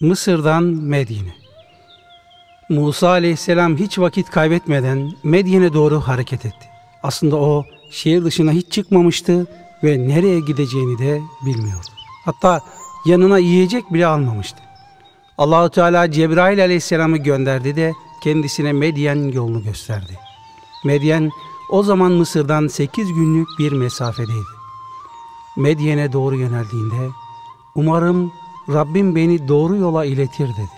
Mısır'dan Medine Musa aleyhisselam hiç vakit kaybetmeden Medyen'e doğru hareket etti. Aslında o şehir dışına hiç çıkmamıştı ve nereye gideceğini de bilmiyordu. Hatta yanına yiyecek bile almamıştı. Allahu Teala Cebrail aleyhisselamı gönderdi de kendisine Medyen yolunu gösterdi. Medyen o zaman Mısır'dan 8 günlük bir mesafedeydi. Medyen'e doğru yöneldiğinde umarım Rabbim beni doğru yola iletir dedi.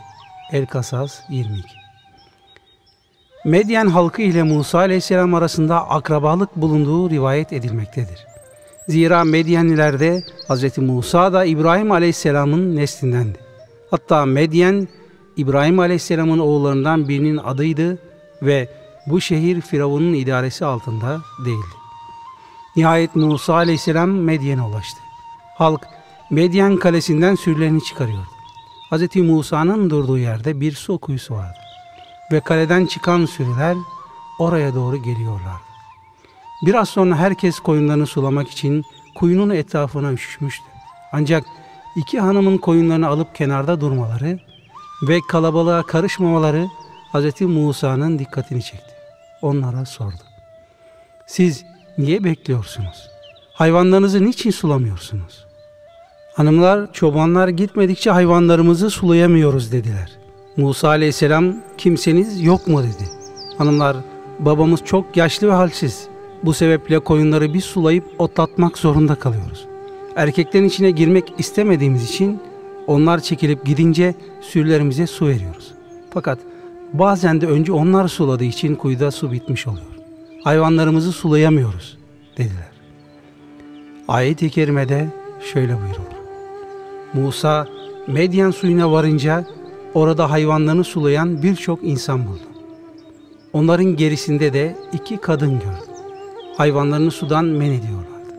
El-Kasas 22 Medyen halkı ile Musa aleyhisselam arasında akrabalık bulunduğu rivayet edilmektedir. Zira Medyenliler de Hz. Musa da İbrahim aleyhisselamın neslindendi. Hatta Medyen İbrahim aleyhisselamın oğullarından birinin adıydı ve bu şehir Firavun'un idaresi altında değildi. Nihayet Musa aleyhisselam Medyen'e ulaştı. Halk Medyen kalesinden sürülerini çıkarıyordu. Hz. Musa'nın durduğu yerde bir su kuyusu vardı. Ve kaleden çıkan sürüler oraya doğru geliyorlardı. Biraz sonra herkes koyunlarını sulamak için kuyunun etrafına üşüşmüştü. Ancak iki hanımın koyunlarını alıp kenarda durmaları ve kalabalığa karışmamaları Hz. Musa'nın dikkatini çekti. Onlara sordu. Siz niye bekliyorsunuz? Hayvanlarınızı niçin sulamıyorsunuz? Hanımlar, çobanlar gitmedikçe hayvanlarımızı sulayamıyoruz dediler. Musa aleyhisselam kimseniz yok mu dedi. Hanımlar, babamız çok yaşlı ve halsiz. Bu sebeple koyunları biz sulayıp otlatmak zorunda kalıyoruz. Erkeklerin içine girmek istemediğimiz için onlar çekilip gidince sürülerimize su veriyoruz. Fakat bazen de önce onlar suladığı için kuyuda su bitmiş oluyor. Hayvanlarımızı sulayamıyoruz dediler. Ayet-i kerimede şöyle buyurulur. Musa Medyen suyuna varınca orada hayvanlarını sulayan birçok insan buldu. Onların gerisinde de iki kadın gördü. Hayvanlarını sudan men ediyorlardı.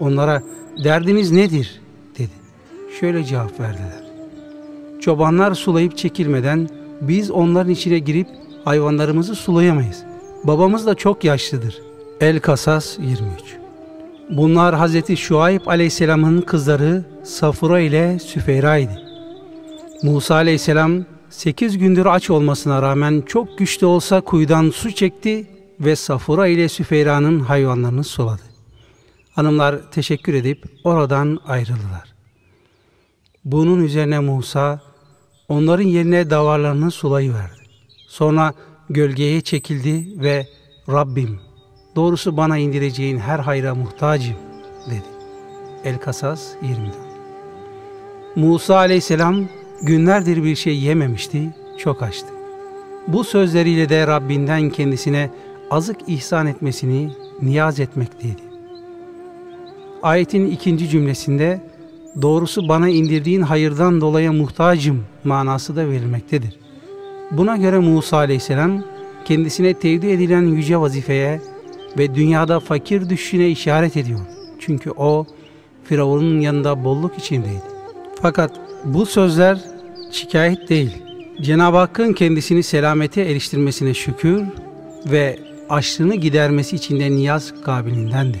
Onlara derdiniz nedir dedi. Şöyle cevap verdiler. Çobanlar sulayıp çekilmeden biz onların içine girip hayvanlarımızı sulayamayız. Babamız da çok yaşlıdır. El Kasas 23 Bunlar Hazreti Şuayb Aleyhisselam'ın kızları Safura ile Süfeyra idi. Musa Aleyhisselam 8 gündür aç olmasına rağmen çok güçlü olsa kuyudan su çekti ve Safura ile Süfeyra'nın hayvanlarını suladı. Hanımlar teşekkür edip oradan ayrıldılar. Bunun üzerine Musa onların yerine davarlarını sulayıverdi. Sonra gölgeye çekildi ve Rabbim doğrusu bana indireceğin her hayra muhtacım dedi. El-Kasas 24 Musa aleyhisselam günlerdir bir şey yememişti, çok açtı. Bu sözleriyle de Rabbinden kendisine azık ihsan etmesini niyaz etmekteydi. Ayetin ikinci cümlesinde doğrusu bana indirdiğin hayırdan dolayı muhtacım manası da verilmektedir. Buna göre Musa aleyhisselam kendisine tevdi edilen yüce vazifeye ve dünyada fakir düşüşüne işaret ediyor. Çünkü o Firavun'un yanında bolluk içindeydi. Fakat bu sözler şikayet değil. Cenab-ı Hakk'ın kendisini selamete eriştirmesine şükür ve açlığını gidermesi için de niyaz kabilindendi.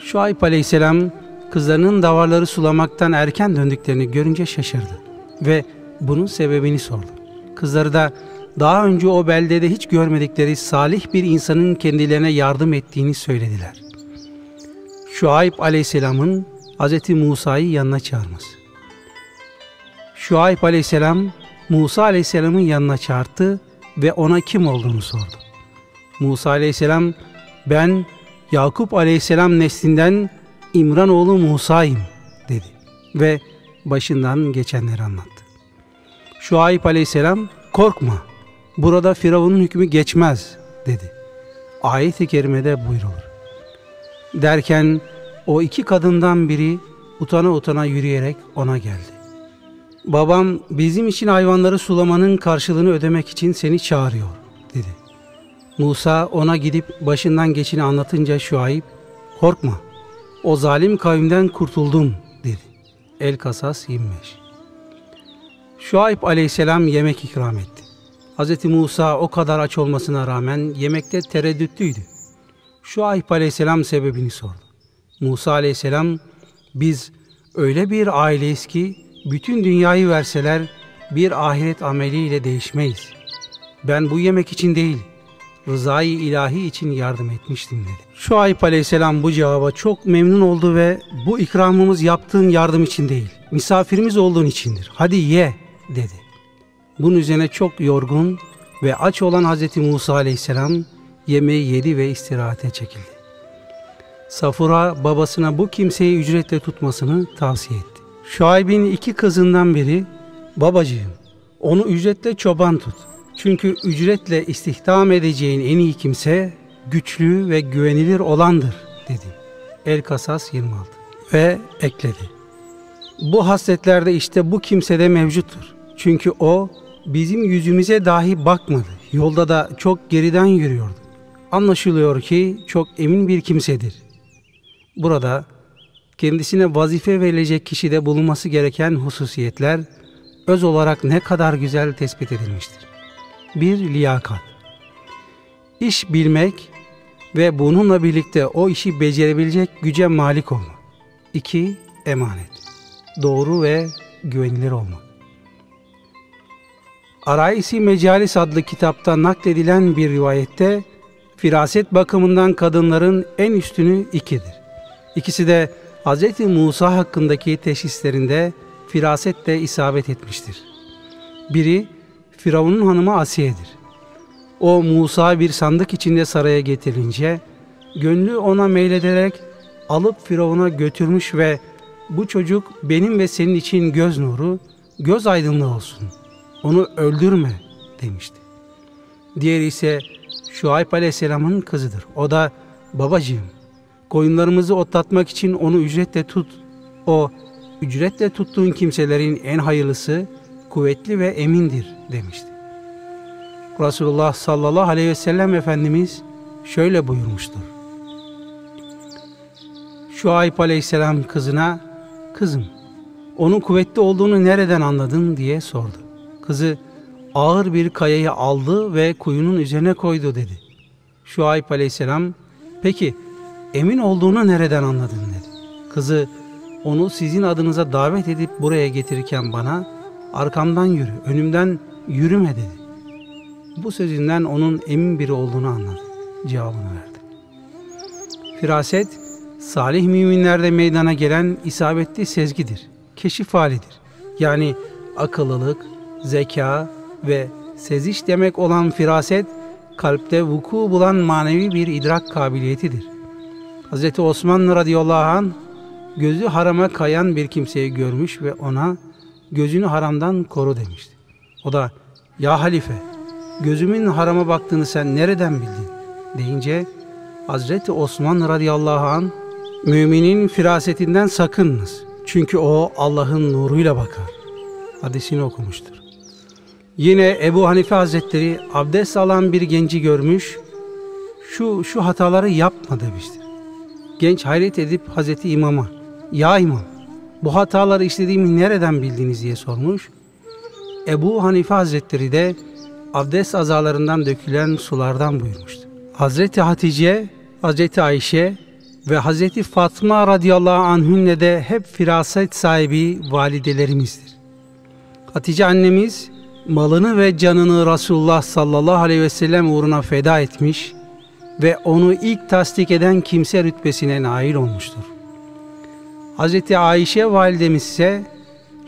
Şuayb aleyhisselam kızlarının davarları sulamaktan erken döndüklerini görünce şaşırdı ve bunun sebebini sordu. Kızları da daha önce o beldede hiç görmedikleri salih bir insanın kendilerine yardım ettiğini söylediler. Şuayb aleyhisselamın Hz. Musa'yı yanına çağırması. Şuayb aleyhisselam Musa aleyhisselamın yanına çağırdı ve ona kim olduğunu sordu. Musa aleyhisselam ben Yakup aleyhisselam neslinden İmran oğlu Musa'yım dedi ve başından geçenleri anlattı. Şuayb aleyhisselam korkma burada Firavun'un hükmü geçmez dedi. Ayet-i kerimede buyrulur. Derken o iki kadından biri utana utana yürüyerek ona geldi. Babam bizim için hayvanları sulamanın karşılığını ödemek için seni çağırıyor dedi. Musa ona gidip başından geçini anlatınca Şuayb korkma o zalim kavimden kurtuldum dedi. El Kasas 25 Şuayb aleyhisselam yemek ikram etti. Hz. Musa o kadar aç olmasına rağmen yemekte tereddütlüydü. Şuayb aleyhisselam sebebini sordu. Musa aleyhisselam biz öyle bir aileyiz ki bütün dünyayı verseler bir ahiret ameliyle değişmeyiz. Ben bu yemek için değil, rızayı ilahi için yardım etmiştim dedi. Şuayb aleyhisselam bu cevaba çok memnun oldu ve bu ikramımız yaptığın yardım için değil, misafirimiz olduğun içindir. Hadi ye dedi. Bunun üzerine çok yorgun ve aç olan Hz. Musa aleyhisselam yemeği yedi ve istirahate çekildi. Safura babasına bu kimseyi ücretle tutmasını tavsiye etti. Şuayb'in iki kızından biri, babacığım onu ücretle çoban tut. Çünkü ücretle istihdam edeceğin en iyi kimse güçlü ve güvenilir olandır dedi. El Kasas 26 ve ekledi. Bu hasletlerde işte bu kimsede mevcuttur. Çünkü o bizim yüzümüze dahi bakmadı. Yolda da çok geriden yürüyordu. Anlaşılıyor ki çok emin bir kimsedir. Burada kendisine vazife verilecek kişide bulunması gereken hususiyetler öz olarak ne kadar güzel tespit edilmiştir. Bir liyakat. İş bilmek ve bununla birlikte o işi becerebilecek güce malik olmak. İki, emanet. Doğru ve güvenilir olmak. Araisi Mecalis adlı kitapta nakledilen bir rivayette firaset bakımından kadınların en üstünü ikidir. İkisi de Hz. Musa hakkındaki teşhislerinde firasetle isabet etmiştir. Biri Firavun'un hanımı Asiye'dir. O Musa bir sandık içinde saraya getirince gönlü ona meylederek alıp Firavun'a götürmüş ve bu çocuk benim ve senin için göz nuru, göz aydınlığı olsun. Onu öldürme demişti. Diğeri ise Şuayb Aleyhisselam'ın kızıdır. O da babacığım koyunlarımızı otlatmak için onu ücretle tut. O ücretle tuttuğun kimselerin en hayırlısı kuvvetli ve emindir demişti. Resulullah sallallahu aleyhi ve sellem Efendimiz şöyle buyurmuştur. Şuayb aleyhisselam kızına, kızım onun kuvvetli olduğunu nereden anladın diye sordu. Kızı ağır bir kayayı aldı ve kuyunun üzerine koydu dedi. Şuayb aleyhisselam, peki emin olduğunu nereden anladın dedi. Kızı onu sizin adınıza davet edip buraya getirirken bana arkamdan yürü, önümden yürüme dedi. Bu sözünden onun emin biri olduğunu anladı. Cevabını verdi. Firaset, salih müminlerde meydana gelen isabetli sezgidir, keşif halidir. Yani akıllılık, zeka ve seziş demek olan firaset, kalpte vuku bulan manevi bir idrak kabiliyetidir. Hz. Osman radıyallahu an gözü harama kayan bir kimseyi görmüş ve ona gözünü haramdan koru demişti. O da ya halife gözümün harama baktığını sen nereden bildin deyince Hazreti Osman radıyallahu an müminin firasetinden sakınınız. Çünkü o Allah'ın nuruyla bakar. Hadisini okumuştur. Yine Ebu Hanife Hazretleri abdest alan bir genci görmüş, şu şu hataları yapma demiştir. Genç hayret edip Hazreti İmam'a, ya İmam bu hataları işlediğimi nereden bildiniz diye sormuş. Ebu Hanife Hazretleri de abdest azalarından dökülen sulardan buyurmuştu. Hazreti Hatice, Hazreti Ayşe ve Hazreti Fatma radıyallahu anhünle de hep firaset sahibi validelerimizdir. Hatice annemiz malını ve canını Resulullah sallallahu aleyhi ve sellem uğruna feda etmiş ve onu ilk tasdik eden kimse rütbesine nail olmuştur. Hz. Ayşe validemiz ise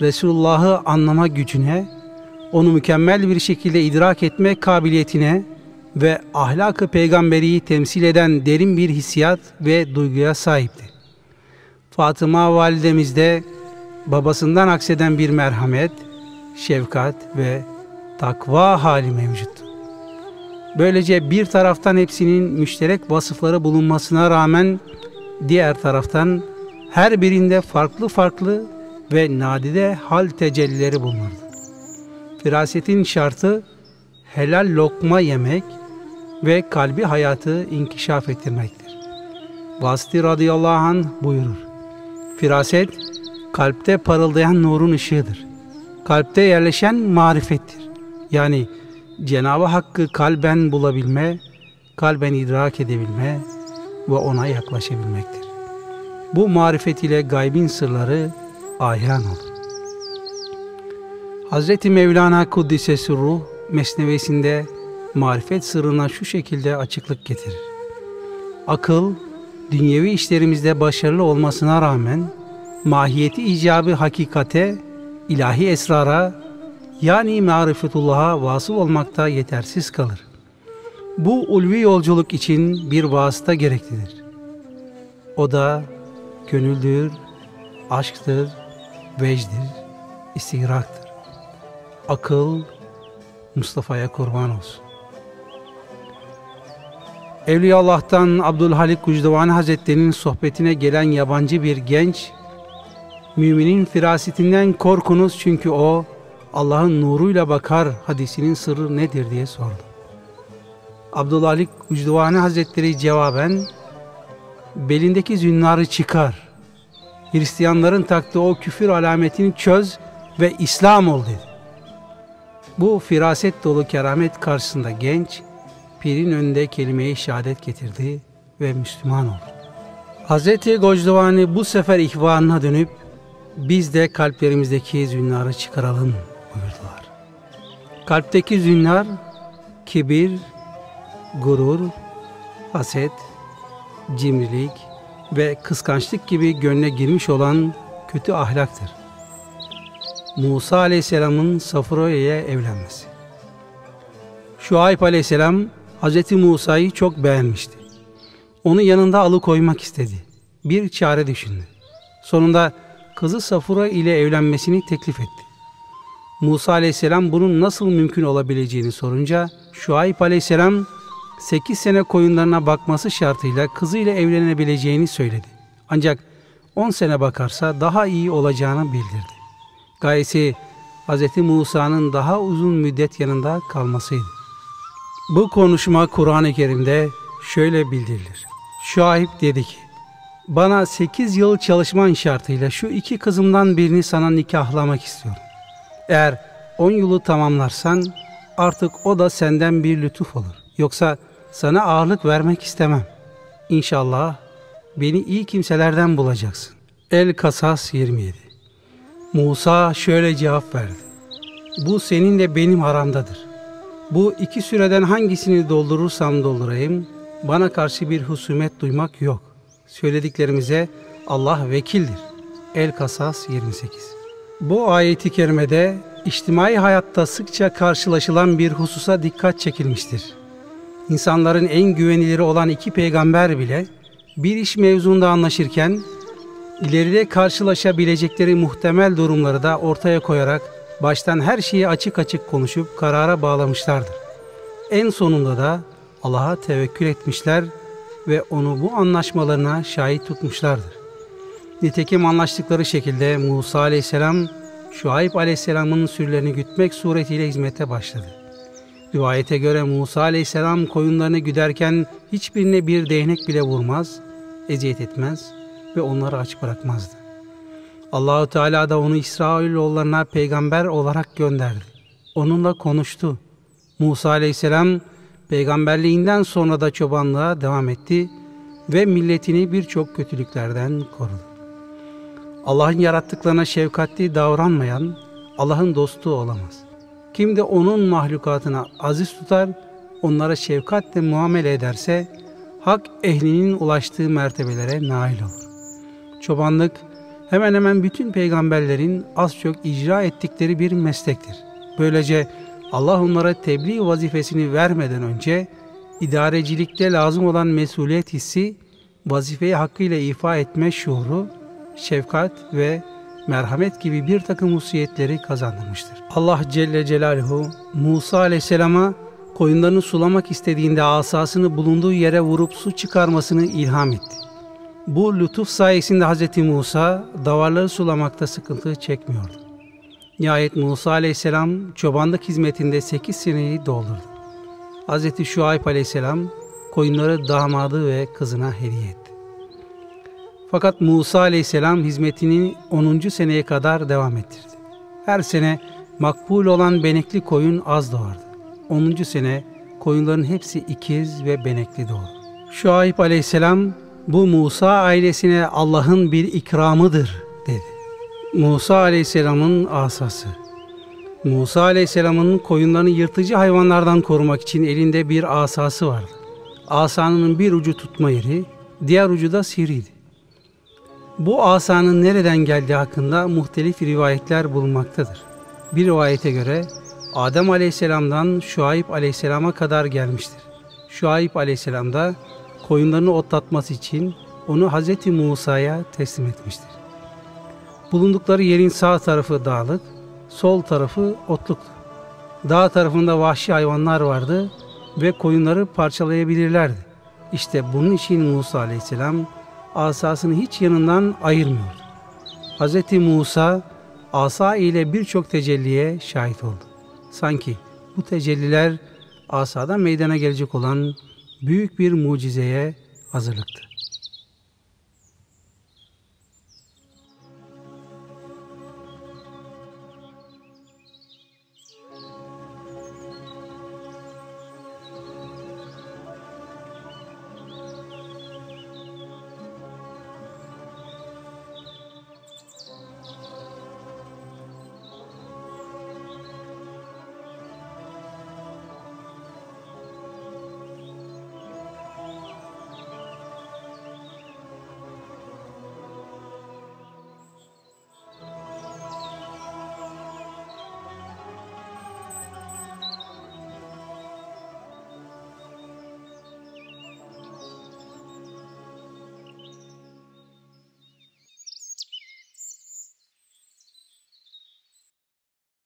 Resulullah'ı anlama gücüne, onu mükemmel bir şekilde idrak etme kabiliyetine ve ahlakı peygamberiyi temsil eden derin bir hissiyat ve duyguya sahipti. Fatıma validemiz de babasından akseden bir merhamet, şefkat ve takva hali mevcuttu. Böylece bir taraftan hepsinin müşterek vasıfları bulunmasına rağmen diğer taraftan her birinde farklı farklı ve nadide hal tecellileri bulunurdu. Firasetin şartı helal lokma yemek ve kalbi hayatı inkişaf ettirmektir. Vasıti radıyallahu anh buyurur. Firaset kalpte parıldayan nurun ışığıdır. Kalpte yerleşen marifettir. Yani Cenab-ı Hakk'ı kalben bulabilme, kalben idrak edebilme ve ona yaklaşabilmektir. Bu marifet ile gaybin sırları ayan olur. Hz. Mevlana Kuddisesi Ruh mesnevesinde marifet sırrına şu şekilde açıklık getirir. Akıl, dünyevi işlerimizde başarılı olmasına rağmen mahiyeti icabı hakikate, ilahi esrara yani marifetullah'a vasıl olmakta yetersiz kalır. Bu ulvi yolculuk için bir vasıta gereklidir. O da gönüldür, aşktır, vecdir, istigraktır. Akıl Mustafa'ya kurban olsun. Evliya Allah'tan Abdülhalik Gucdevani Hazretleri'nin sohbetine gelen yabancı bir genç, müminin firasetinden korkunuz çünkü o Allah'ın nuruyla bakar hadisinin sırrı nedir diye sordu. Abdülhalik Gucdevani Hazretleri cevaben, belindeki zünnarı çıkar, Hristiyanların taktığı o küfür alametini çöz ve İslam ol dedi. Bu firaset dolu keramet karşısında genç, pirin önünde kelime-i şehadet getirdi ve Müslüman oldu. Hz. Gocduvani bu sefer ihvanına dönüp biz de kalplerimizdeki zünnarı çıkaralım buyurdular. Kalpteki zünnar kibir, gurur, haset, cimrilik ve kıskançlık gibi gönle girmiş olan kötü ahlaktır. Musa Aleyhisselam'ın Safuroya'ya evlenmesi. Şuayb Aleyhisselam Hz. Musa'yı çok beğenmişti. Onu yanında alıkoymak istedi. Bir çare düşündü. Sonunda kızı Safura ile evlenmesini teklif etti. Musa Aleyhisselam bunun nasıl mümkün olabileceğini sorunca Şuayb Aleyhisselam 8 sene koyunlarına bakması şartıyla kızıyla evlenebileceğini söyledi. Ancak 10 sene bakarsa daha iyi olacağını bildirdi. Gayesi Hz. Musa'nın daha uzun müddet yanında kalmasıydı. Bu konuşma Kur'an-ı Kerim'de şöyle bildirilir. Şuayb dedi ki, bana 8 yıl çalışman şartıyla şu iki kızımdan birini sana nikahlamak istiyorum. Eğer 10 yılı tamamlarsan artık o da senden bir lütuf olur. Yoksa sana ağırlık vermek istemem. İnşallah beni iyi kimselerden bulacaksın. El Kasas 27 Musa şöyle cevap verdi. Bu seninle benim aramdadır. Bu iki süreden hangisini doldurursam doldurayım, bana karşı bir husumet duymak yok. Söylediklerimize Allah vekildir. El Kasas 28 Bu ayeti kerimede içtimai hayatta sıkça karşılaşılan bir hususa dikkat çekilmiştir. İnsanların en güveniliri olan iki peygamber bile bir iş mevzunda anlaşırken ileride karşılaşabilecekleri muhtemel durumları da ortaya koyarak baştan her şeyi açık açık konuşup karara bağlamışlardır. En sonunda da Allah'a tevekkül etmişler ve onu bu anlaşmalarına şahit tutmuşlardır. Nitekim anlaştıkları şekilde Musa aleyhisselam Şuayb aleyhisselamın sürülerini gütmek suretiyle hizmete başladı. Rivayete göre Musa aleyhisselam koyunlarını güderken hiçbirine bir değnek bile vurmaz, eziyet etmez ve onları aç bırakmazdı. Allahu Teala da onu İsrailoğullarına peygamber olarak gönderdi. Onunla konuştu. Musa aleyhisselam peygamberliğinden sonra da çobanlığa devam etti ve milletini birçok kötülüklerden korudu. Allah'ın yarattıklarına şefkatli davranmayan Allah'ın dostu olamaz. Kim de onun mahlukatına aziz tutar, onlara şefkatle muamele ederse, hak ehlinin ulaştığı mertebelere nail olur. Çobanlık, hemen hemen bütün peygamberlerin az çok icra ettikleri bir meslektir. Böylece Allah onlara tebliğ vazifesini vermeden önce idarecilikte lazım olan mesuliyet hissi, vazifeyi hakkıyla ifa etme şuuru, şefkat ve merhamet gibi bir takım hususiyetleri kazandırmıştır. Allah Celle Celaluhu Musa Aleyhisselam'a koyunlarını sulamak istediğinde asasını bulunduğu yere vurup su çıkarmasını ilham etti. Bu lütuf sayesinde Hz. Musa davarları sulamakta sıkıntı çekmiyordu. Nihayet Musa aleyhisselam çobanlık hizmetinde 8 seneyi doldurdu. Hz. Şuayb aleyhisselam koyunları damadı ve kızına hediye etti. Fakat Musa aleyhisselam hizmetini 10. seneye kadar devam ettirdi. Her sene makbul olan benekli koyun az doğardı. 10. sene koyunların hepsi ikiz ve benekli doğdu. Şuayb aleyhisselam bu Musa ailesine Allah'ın bir ikramıdır. Musa aleyhisselamın asası Musa Aleyhisselam'ın koyunlarını yırtıcı hayvanlardan korumak için elinde bir asası vardı. Asanın bir ucu tutma yeri, diğer ucu da sivriydi. Bu asanın nereden geldiği hakkında muhtelif rivayetler bulunmaktadır. Bir rivayete göre Adem Aleyhisselam'dan Şuayb Aleyhisselam'a kadar gelmiştir. Şuayb Aleyhisselam da koyunlarını otlatması için onu Hz. Musa'ya teslim etmiştir. Bulundukları yerin sağ tarafı dağlık, sol tarafı otluktu. Dağ tarafında vahşi hayvanlar vardı ve koyunları parçalayabilirlerdi. İşte bunun için Musa aleyhisselam asasını hiç yanından ayırmıyordu. Hz. Musa asa ile birçok tecelliye şahit oldu. Sanki bu tecelliler asada meydana gelecek olan büyük bir mucizeye hazırlıktı.